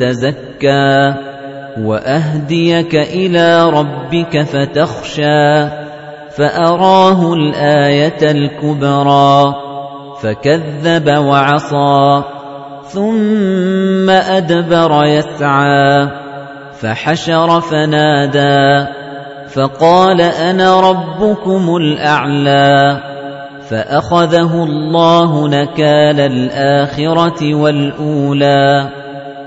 تزكى وأهديك إلى ربك فتخشى فأراه الآية الكبرى فكذب وعصى ثُمَّ أَدْبَرَ يَسْعَىٰ فَحَشَرَ فَنَادَىٰ فَقَالَ أَنَا رَبُّكُمُ الْأَعْلَىٰ فَأَخَذَهُ اللَّهُ نَكَالَ الْآخِرَةِ وَالْأُولَىٰ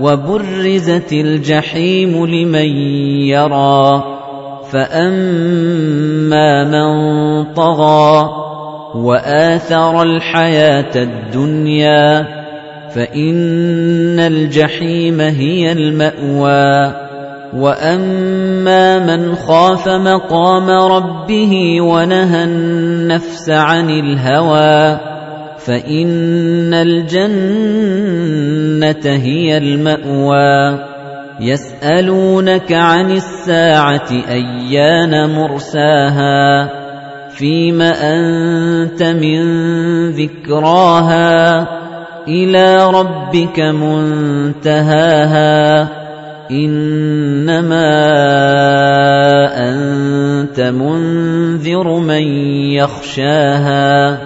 وبرزت الجحيم لمن يرى فأما من طغى وآثر الحياة الدنيا فإن الجحيم هي المأوى. وأما من خاف مقام ربه ونهى النفس عن الهوى فإن الجنة هي المأوى. يسألونك عن الساعة أيان مرساها. فيم أنت من ذكراها؟ إلى ربك منتهاها. إنما أنت منذر من يخشاها.